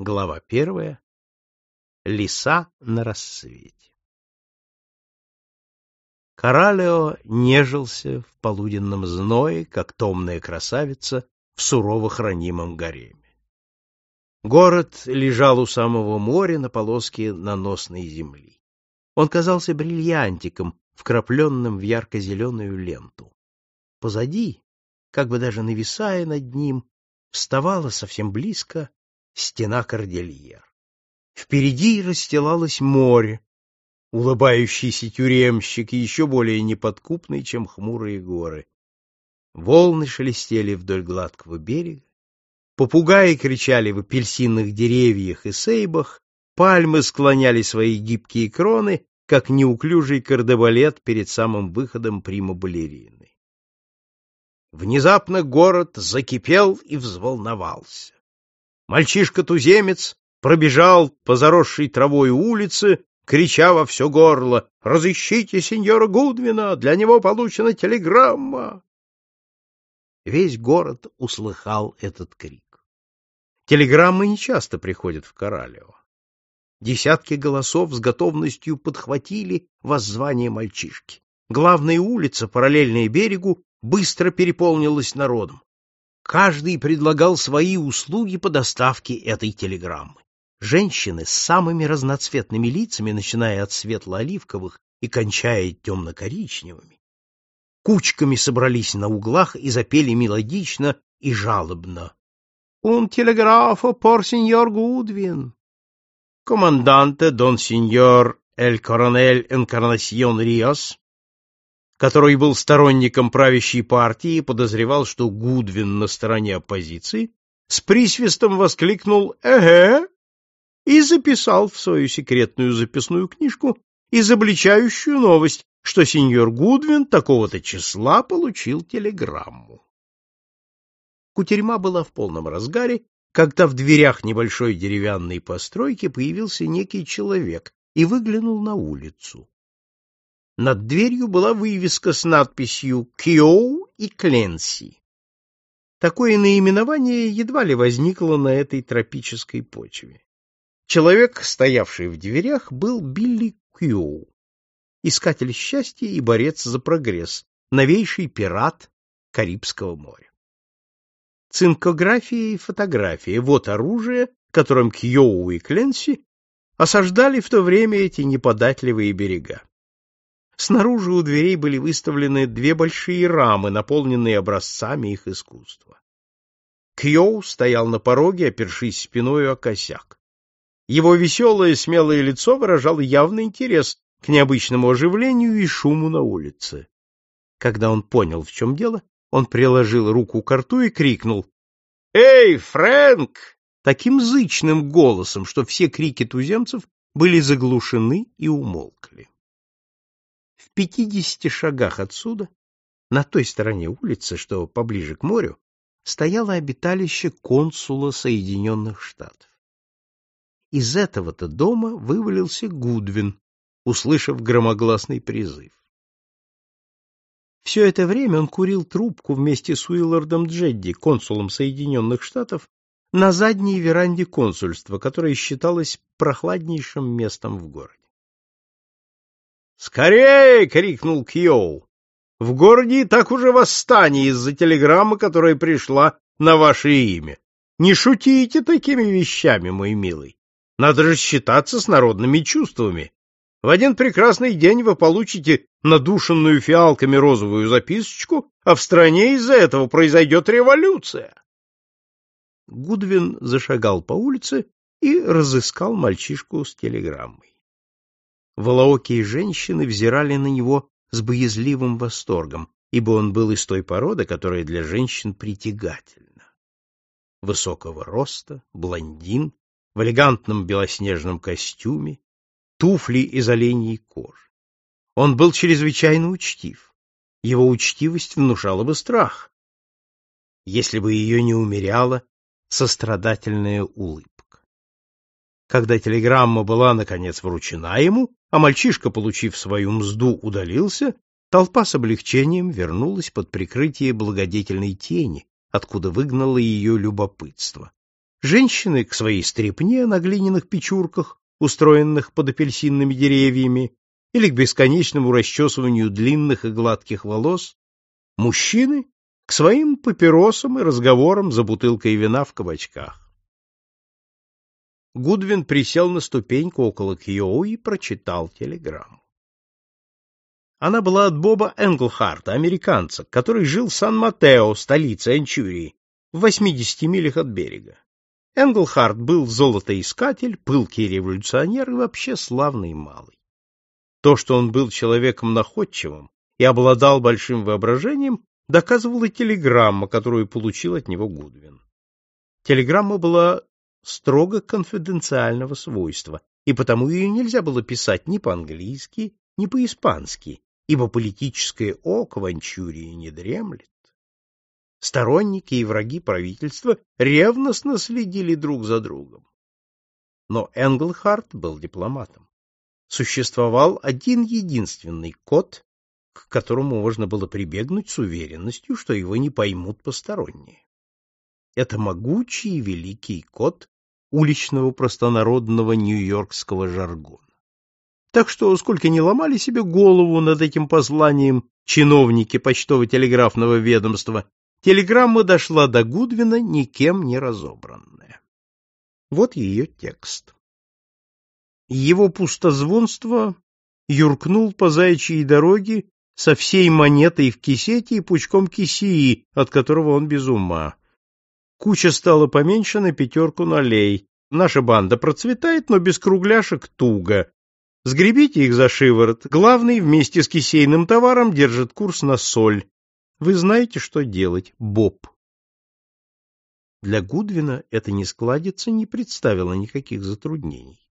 Глава первая. Лиса на рассвете. Коралео нежился в полуденном зное, как томная красавица в сурово хранимом гареме. Город лежал у самого моря на полоске наносной земли. Он казался бриллиантиком, вкрапленным в ярко-зеленую ленту. Позади, как бы даже нависая над ним, вставала совсем близко стена кордильер. Впереди расстилалось море, улыбающийся тюремщик, еще более неподкупный, чем хмурые горы. Волны шелестели вдоль гладкого берега, попугаи кричали в апельсинных деревьях и сейбах, пальмы склоняли свои гибкие кроны, как неуклюжий кардебалет перед самым выходом прима-балерины. Внезапно город закипел и взволновался. Мальчишка-туземец пробежал по заросшей травой улице, крича во все горло «Разыщите сеньора Гудвина! Для него получена телеграмма!» Весь город услыхал этот крик. Телеграммы нечасто приходят в Коралево. Десятки голосов с готовностью подхватили воззвание мальчишки. Главная улица, параллельная берегу, быстро переполнилась народом. Каждый предлагал свои услуги по доставке этой телеграммы. Женщины с самыми разноцветными лицами, начиная от светло-оливковых и кончая темно-коричневыми, кучками собрались на углах и запели мелодично и жалобно. «Un телеграфо por сеньор Гудвин!» «Команданте дон сеньор эль коронель Энкарнасьон Риос!» Который был сторонником правящей партии и подозревал, что Гудвин на стороне оппозиции, с присвистом воскликнул «Эге!» и записал в свою секретную записную книжку изобличающую новость, что сеньор Гудвин такого-то числа получил телеграмму. Кутерьма была в полном разгаре, когда в дверях небольшой деревянной постройки появился некий человек и выглянул на улицу. Над дверью была вывеска с надписью «Киоу и Кленси». Такое наименование едва ли возникло на этой тропической почве. Человек, стоявший в дверях, был Билли Кьюоу, искатель счастья и борец за прогресс, новейший пират Карибского моря. Цинкография и фотография — вот оружие, которым Кьюоу и Кленси осаждали в то время эти неподатливые берега. Снаружи у дверей были выставлены две большие рамы, наполненные образцами их искусства. Кьоу стоял на пороге, опершись спиной о косяк. Его веселое, смелое лицо выражало явный интерес к необычному оживлению и шуму на улице. Когда он понял, в чем дело, он приложил руку к рту и крикнул «Эй, Фрэнк!» таким зычным голосом, что все крики туземцев были заглушены и умолкли. Пятидесяти шагах отсюда, на той стороне улицы, что поближе к морю, стояло обиталище консула Соединенных Штатов. Из этого-то дома вывалился Гудвин, услышав громогласный призыв. Все это время он курил трубку вместе с Уиллардом Джедди, консулом Соединенных Штатов, на задней веранде консульства, которое считалось прохладнейшим местом в городе. «Скорее!» — крикнул Кьоу. «В городе и так уже восстание из-за телеграммы, которая пришла на ваше имя. Не шутите такими вещами, мой милый. Надо же считаться с народными чувствами. В один прекрасный день вы получите надушенную фиалками розовую записочку, а в стране из-за этого произойдет революция. Гудвин зашагал по улице и разыскал мальчишку с телеграммой. Волоокие женщины взирали на него с боязливым восторгом, ибо он был из той породы, которая для женщин притягательна. Высокого роста, блондин, в элегантном белоснежном костюме, туфли из оленьей кожи. Он был чрезвычайно учтив. Его учтивость внушала бы страх, если бы ее не умеряла сострадательная улыбка. Когда телеграмма была, наконец, вручена ему, а мальчишка, получив свою мзду, удалился, толпа с облегчением вернулась под прикрытие благодетельной тени, откуда выгнало ее любопытство. женщины к своей стрепне на глиняных печурках, устроенных под апельсинными деревьями, или к бесконечному расчесыванию длинных и гладких волос, мужчины к своим папиросам и разговорам за бутылкой вина в кабачках. Гудвин присел на ступеньку около Кьоу и прочитал телеграмму. Она была от Боба Энглхарта, американца, который жил в Сан-Матео, столице Анчурии, в 80 милях от берега. Энглхарт был золотоискатель, пылкий революционер и вообще славный малый. То, что он был человеком находчивым и обладал большим воображением, доказывала телеграмма, которую получил от него Гудвин. Телеграмма была строго конфиденциального свойства, и потому ее нельзя было писать ни по-английски, ни по-испански, ибо политическое око в Анчурии не дремлет. Сторонники и враги правительства ревностно следили друг за другом. Но Энглхарт был дипломатом. Существовал один единственный код, к которому можно было прибегнуть с уверенностью, что его не поймут посторонние. Это могучий и великий код уличного простонародного нью-йоркского жаргона. Так что, сколько ни ломали себе голову над этим посланием чиновники почтово-телеграфного ведомства, телеграмма дошла до Гудвина никем не разобранная. Вот ее текст. Его пустозвонство юркнул по заячьей дороге со всей монетой в кисете и пучком кисии, от которого он без ума. Куча стала поменьше на пятерку налей. Наша банда процветает, но без кругляшек туго. Сгребите их за шиворот. Главный вместе с кисейным товаром держит курс на соль. Вы знаете, что делать, Боб. Для Гудвина это нескладица не представило никаких затруднений.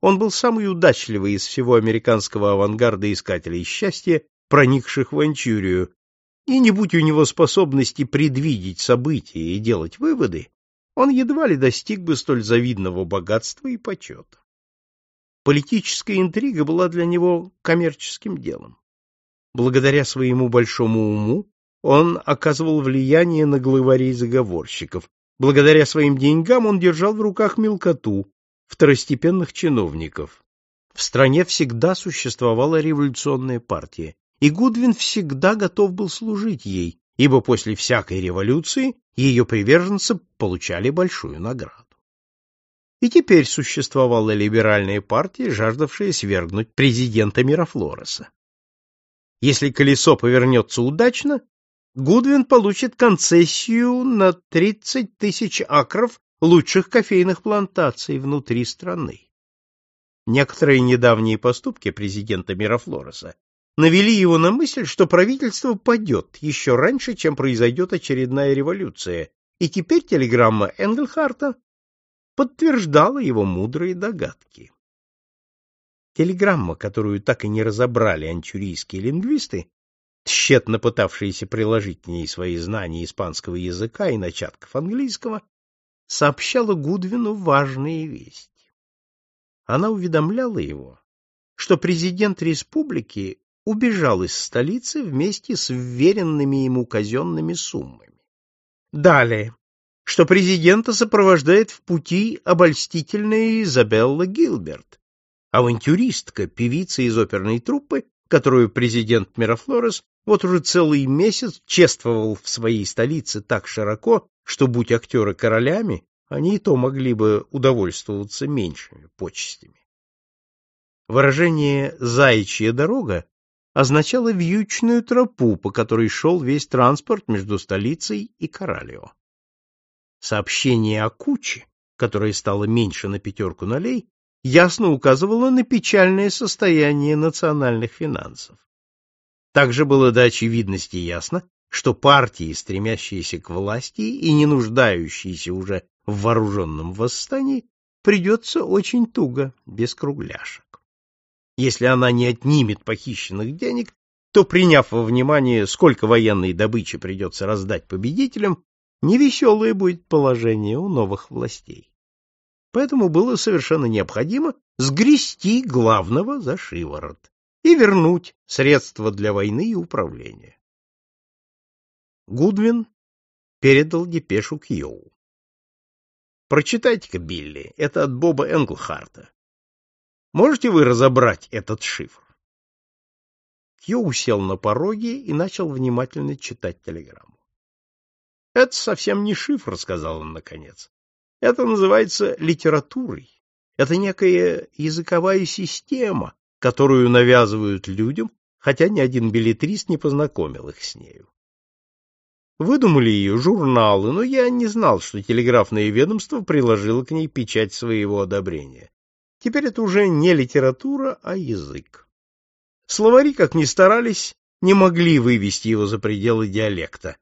Он был самый удачливый из всего американского авангарда искателей счастья, проникших в Анчурию, и не будь у него способности предвидеть события и делать выводы, он едва ли достиг бы столь завидного богатства и почета. Политическая интрига была для него коммерческим делом. Благодаря своему большому уму он оказывал влияние на главарей-заговорщиков. Благодаря своим деньгам он держал в руках мелкоту, второстепенных чиновников. В стране всегда существовала революционная партия, и Гудвин всегда готов был служить ей, ибо после всякой революции ее приверженцы получали большую награду. И теперь существовала либеральная партия, жаждавшая свергнуть президента Мирафлореса. Если колесо повернется удачно, Гудвин получит концессию на 30 тысяч акров лучших кофейных плантаций внутри страны. Некоторые недавние поступки президента Мирафлореса навели его на мысль, что правительство падет еще раньше, чем произойдет очередная революция, и теперь телеграмма Энгельхарта подтверждала его мудрые догадки. Телеграмма, которую так и не разобрали анчурийские лингвисты, тщетно пытавшиеся приложить к ней свои знания испанского языка и начатков английского, сообщала Гудвину важные вести. Она уведомляла его, что президент республики убежал из столицы вместе с вверенными ему казенными суммами. Далее, что президента сопровождает в пути обольстительная Изабелла Гилберт, авантюристка, певица из оперной труппы, которую президент Мирафлорес вот уже целый месяц чествовал в своей столице так широко, что, будь актеры королями, они и то могли бы удовольствоваться меньшими почестями. Выражение «заячья дорога» означало вьючную тропу, по которой шел весь транспорт между столицей и Коралио. Сообщение о куче, которое стало меньше на пятерку нулей, ясно указывало на печальное состояние национальных финансов. Также было до очевидности ясно, что партии, стремящиеся к власти и не нуждающиеся уже в вооруженном восстании, придется очень туго, без кругляшек. Если она не отнимет похищенных денег, то, приняв во внимание, сколько военной добычи придется раздать победителям, невеселое будет положение у новых властей. Поэтому было совершенно необходимо сгрести главного за шиворот и вернуть средства для войны и управления. Гудвин передал депешу Кьоу. Прочитайте-ка, Билли, это от Боба Энглхарта. Можете вы разобрать этот шифр? Кью усел на пороге и начал внимательно читать телеграмму. — Это совсем не шифр, — сказал он наконец. — Это называется литературой. Это некая языковая система, которую навязывают людям, хотя ни один билетрист не познакомил их с нею. Выдумали ее журналы, но я не знал, что телеграфное ведомство приложило к ней печать своего одобрения. Теперь это уже не литература, а язык. Словари, как ни старались, не могли вывести его за пределы диалекта.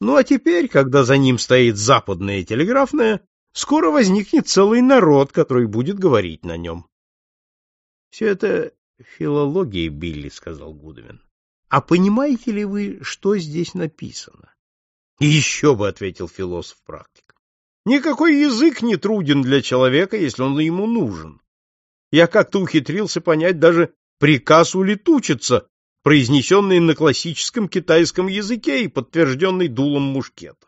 Ну а теперь, когда за ним стоит западное телеграфное, скоро возникнет целый народ, который будет говорить на нем. — Все это филология, Билли, — сказал Гудвин. — А понимаете ли вы, что здесь написано? — Еще бы, — ответил философ-практик. — Никакой язык не труден для человека, если он ему нужен. Я как-то ухитрился понять даже приказ улетучиться, произнесенный на классическом китайском языке и подтвержденный дулом мушкета.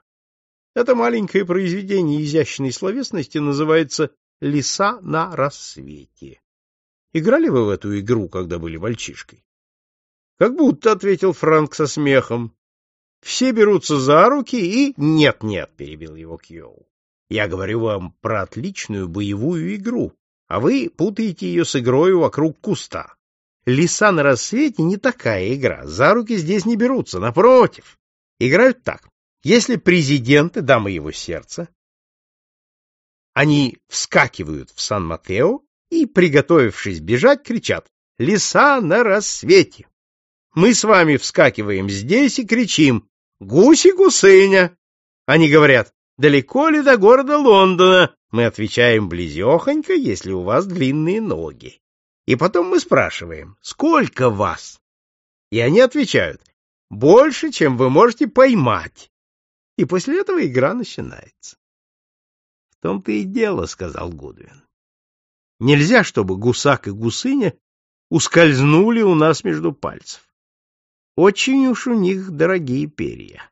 Это маленькое произведение изящной словесности называется «Лиса на рассвете». Играли вы в эту игру, когда были мальчишкой? — Как будто, — ответил Франк со смехом. Все берутся за руки и... Нет-нет, перебил его Кьоу. Я говорю вам про отличную боевую игру, а вы путаете ее с игрой вокруг куста. Лиса на рассвете не такая игра, за руки здесь не берутся, напротив. Играют так. Если президенты, дамы его сердца, они вскакивают в Сан-Матео и, приготовившись бежать, кричат «Лиса на рассвете!» Мы с вами вскакиваем здесь и кричим «Гуси-гусыня!» Они говорят «Далеко ли до города Лондона?» Мы отвечаем «Близехонько, если у вас длинные ноги». И потом мы спрашиваем «Сколько вас?» И они отвечают «Больше, чем вы можете поймать». И после этого игра начинается. — В том-то и дело, — сказал Гудвин. Нельзя, чтобы гусак и гусыня ускользнули у нас между пальцев. Очень уж у них дорогие перья.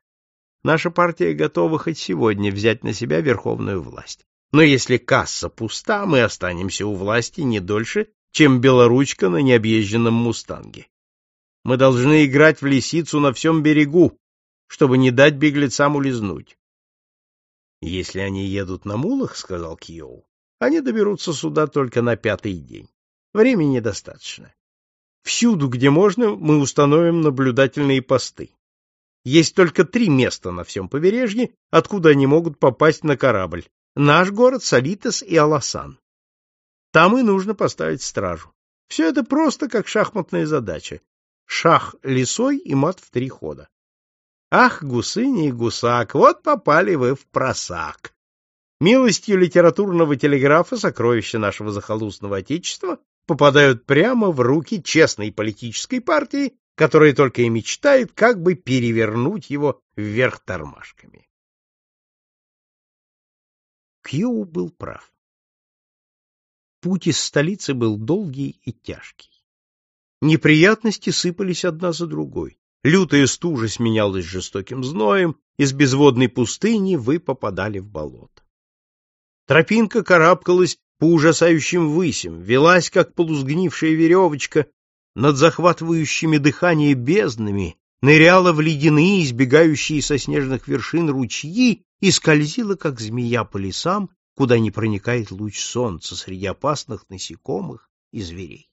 Наша партия готова хоть сегодня взять на себя верховную власть. Но если касса пуста, мы останемся у власти не дольше, чем белоручка на необъезженном мустанге. Мы должны играть в лисицу на всем берегу, чтобы не дать беглецам улизнуть. — Если они едут на мулах, — сказал Кьоу, — они доберутся сюда только на пятый день. Времени достаточно. Всюду, где можно, мы установим наблюдательные посты. Есть только три места на всем побережье, откуда они могут попасть на корабль. Наш город, Солитос и Аласан. Там и нужно поставить стражу. Все это просто как шахматная задача. Шах лисой и мат в три хода. Ах, гусыня и гусак, вот попали вы в просак. Милостью литературного телеграфа сокровища нашего захолустного отечества попадают прямо в руки честной политической партии, которая только и мечтает, как бы перевернуть его вверх тормашками. Кью был прав. Путь из столицы был долгий и тяжкий. Неприятности сыпались одна за другой. Лютая стужа сменялась жестоким зноем, из безводной пустыни вы попадали в болото. Тропинка карабкалась по ужасающим высям, велась, как полузгнившая веревочка, над захватывающими дыхание безднами, ныряла в ледяные, избегающие со снежных вершин ручьи и скользила, как змея по лесам, куда не проникает луч солнца среди опасных насекомых и зверей.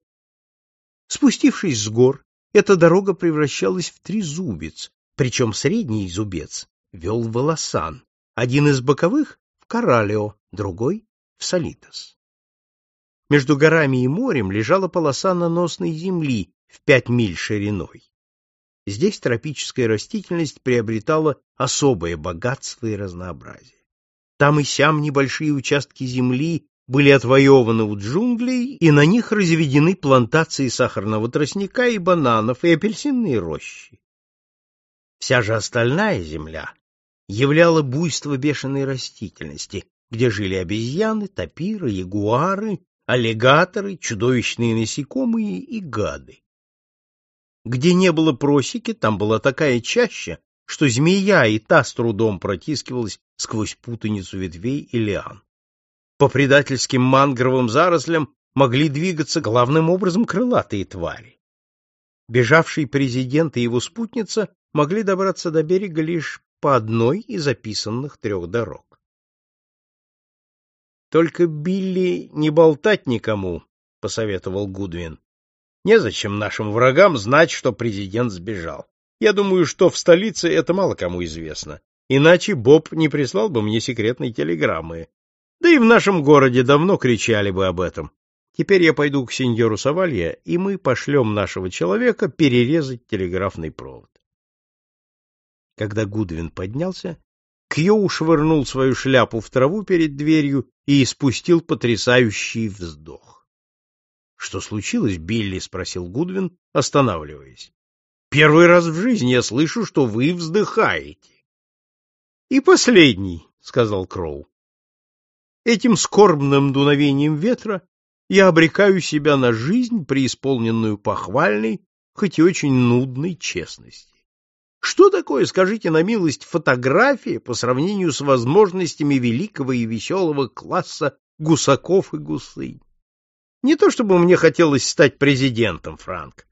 Спустившись с гор, эта дорога превращалась в трезубец, причем средний зубец вел в Волосан, один из боковых — в Каралио, другой — в Солитос. Между горами и морем лежала полоса наносной земли в пять миль шириной. Здесь тропическая растительность приобретала особое богатство и разнообразие. Там и сям небольшие участки земли были отвоеваны у джунглей, и на них разведены плантации сахарного тростника и бананов, и апельсинные рощи. Вся же остальная земля являла буйство бешеной растительности, где жили обезьяны, тапиры, ягуары, аллигаторы, чудовищные насекомые и гады. Где не было просеки, там была такая чаща, что змея и та с трудом протискивалась сквозь путаницу ветвей и лиан. по предательским мангровым зарослям могли двигаться главным образом крылатые твари. Бежавший президент и его спутница могли добраться до берега лишь по одной из описанных трех дорог. Только Билли не болтать никому, посоветовал Гудвин. Незачем нашим врагам знать, что президент сбежал. Я думаю, что в столице это мало кому известно. Иначе Боб не прислал бы мне секретной телеграммы. Да и в нашем городе давно кричали бы об этом. Теперь я пойду к сеньору Савалья, и мы пошлем нашего человека перерезать телеграфный провод. Когда Гудвин поднялся, Кьоу швырнул свою шляпу в траву перед дверью и испустил потрясающий вздох. — Что случилось, Билли? — спросил Гудвин, останавливаясь. — Первый раз в жизни я слышу, что вы вздыхаете. — И последний, — сказал Кроу. Этим скорбным дуновением ветра я обрекаю себя на жизнь, преисполненную похвальной, хоть и очень нудной честности. Что такое, скажите на милость, фотография по сравнению с возможностями великого и веселого класса гусаков и гусы? Не то чтобы мне хотелось стать президентом, Франк.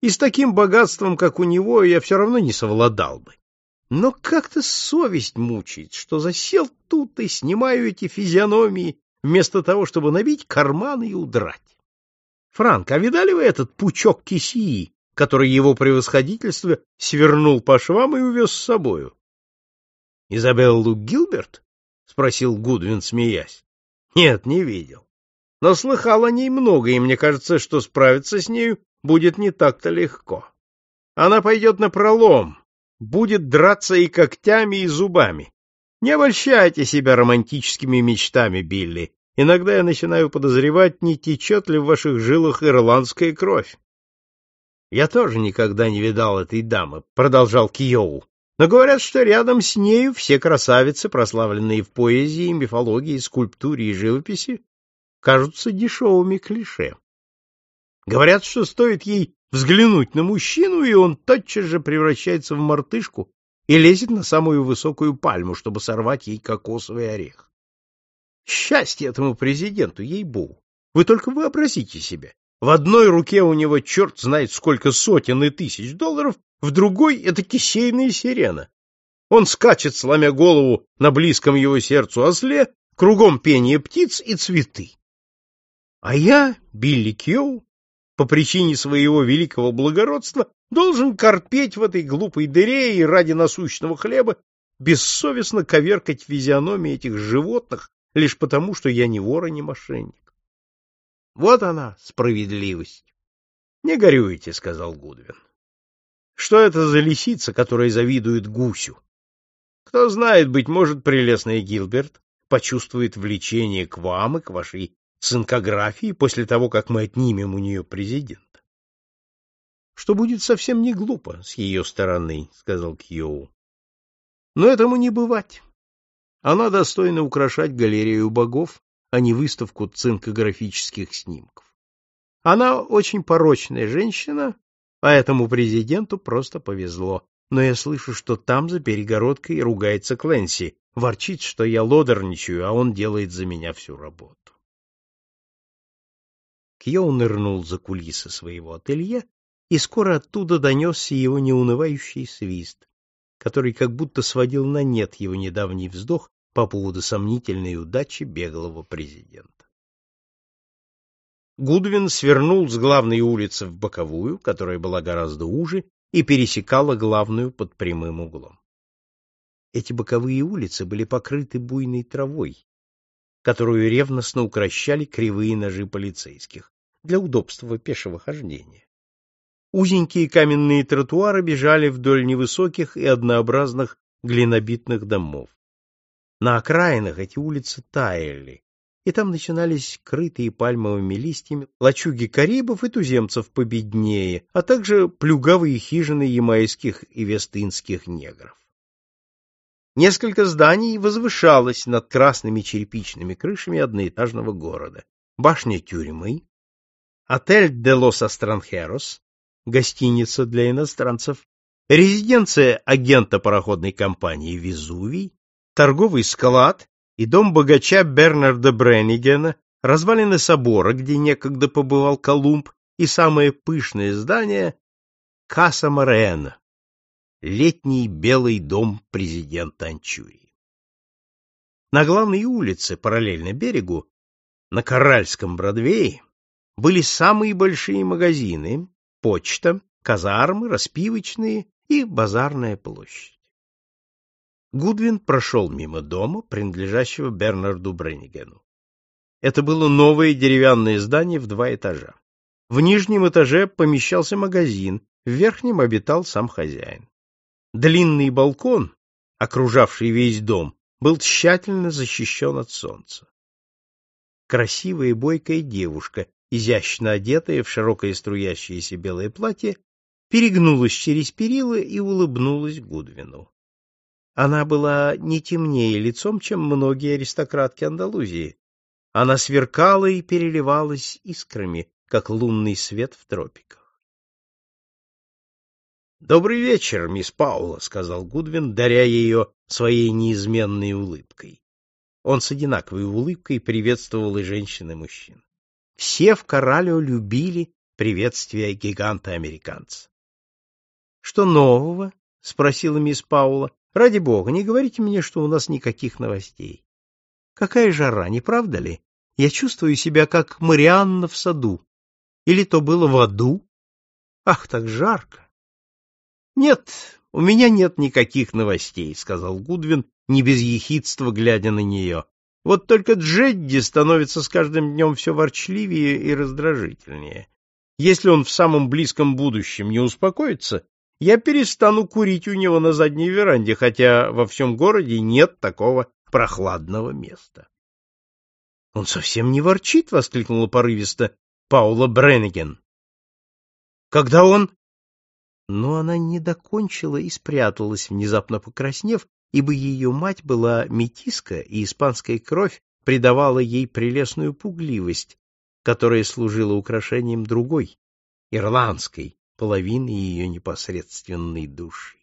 И с таким богатством, как у него, я все равно не совладал бы. Но как-то совесть мучает, что засел тут и снимаю эти физиономии, вместо того, чтобы набить карманы и удрать. Франк, а видали вы этот пучок кисии, который его превосходительство свернул по швам и увез с собою. — Изабеллу Гилберт? — спросил Гудвин, смеясь. — Нет, не видел. Но слыхал о ней много, и мне кажется, что справиться с нею будет не так-то легко. Она пойдет на пролом, будет драться и когтями, и зубами. Не обольщайте себя романтическими мечтами, Билли. Иногда я начинаю подозревать, не течет ли в ваших жилах ирландская кровь. Я тоже никогда не видал этой дамы, продолжал Киоу. Но говорят, что рядом с нею все красавицы, прославленные в поэзии, мифологии, скульптуре и живописи, кажутся дешевыми клише. Говорят, что стоит ей взглянуть на мужчину, и он тотчас же превращается в мартышку и лезет на самую высокую пальму, чтобы сорвать ей кокосовый орех. Счастье этому президенту, ей-богу! Вы только вообразите себе. В одной руке у него черт знает сколько сотен и тысяч долларов, в другой — это кисейная сирена. Он скачет, сломя голову на близком его сердцу осле, кругом пение птиц и цветы. А я, Билли Кьоу, по причине своего великого благородства, должен корпеть в этой глупой дыре и ради насущного хлеба бессовестно коверкать физиономии этих животных лишь потому, что я не вор и не мошенник. Вот она, справедливость. — Не горюйте, — сказал Гудвин. — Что это за лисица, которая завидует гусю? Кто знает, быть может, прелестная Гилберт почувствует влечение к вам и к вашей цинкографии после того, как мы отнимем у нее президента. — Что будет совсем не глупо с ее стороны, — сказал Кьоу. — Но этому не бывать. Она достойна украшать галерею богов, а не выставку цинкографических снимков. Она очень порочная женщина, а этому президенту просто повезло. Но я слышу, что там за перегородкой ругается Кленси, ворчит, что я лодорничаю, а он делает за меня всю работу. Кьоу нырнул за кулисы своего ателье, и скоро оттуда донесся его неунывающий свист, который как будто сводил на нет его недавний вздох по поводу сомнительной удачи беглого президента. Гудвин свернул с главной улицы в боковую, которая была гораздо уже, и пересекала главную под прямым углом. Эти боковые улицы были покрыты буйной травой, которую ревностно укращали кривые ножи полицейских для удобства пешего хождения. Узенькие каменные тротуары бежали вдоль невысоких и однообразных глинобитных домов. На окраинах эти улицы таяли, и там начинались крытые пальмовыми листьями лачуги карибов и туземцев победнее, а также плюгавые хижины ямайских и вестынских негров. Несколько зданий возвышалось над красными черепичными крышами одноэтажного города. Башня тюрьмы, отель де лос Астранхерос, гостиница для иностранцев, резиденция агента пароходной компании «Везувий», торговый склад и дом богача Бернарда Бреннигена, развалины собора, где некогда побывал Колумб, и самое пышное здание — Каса Морена, летний белый дом президента Анчурии. На главной улице, параллельно берегу, на Коральском Бродвее, были самые большие магазины, почта, казармы, распивочные и базарная площадь. Гудвин прошел мимо дома, принадлежащего Бернарду Бреннигену. Это было новое деревянное здание в два этажа. В нижнем этаже помещался магазин, в верхнем обитал сам хозяин. Длинный балкон, окружавший весь дом, был тщательно защищен от солнца. Красивая и бойкая девушка, изящно одетая в широкое струящееся белое платье, перегнулась через перила и улыбнулась Гудвину. Она была не темнее лицом, чем многие аристократки Андалузии. Она сверкала и переливалась искрами, как лунный свет в тропиках. «Добрый вечер, мисс Паула», — сказал Гудвин, даря ее своей неизменной улыбкой. Он с одинаковой улыбкой приветствовал и женщин, и мужчин. Все в Коралео любили приветствие гиганта-американца. — Что нового? — спросила мисс Паула. Ради бога, не говорите мне, что у нас никаких новостей. Какая жара, не правда ли? Я чувствую себя как Марианна в саду. Или то было в аду? Ах, так жарко. Нет, у меня нет никаких новостей, сказал Гудвин, не без ехидства глядя на нее. Вот только Джедди становится с каждым днем все ворчливее и раздражительнее. Если он в самом близком будущем не успокоится, я перестану курить у него на задней веранде, хотя во всем городе нет такого прохладного места. — Он совсем не ворчит, — воскликнула порывисто Паула Бренниген. — Когда он... Но она не докончила и спряталась, внезапно покраснев, ибо ее мать была метиска, и испанская кровь придавала ей прелестную пугливость, которая служила украшением другой, ирландской, половины ее непосредственной души.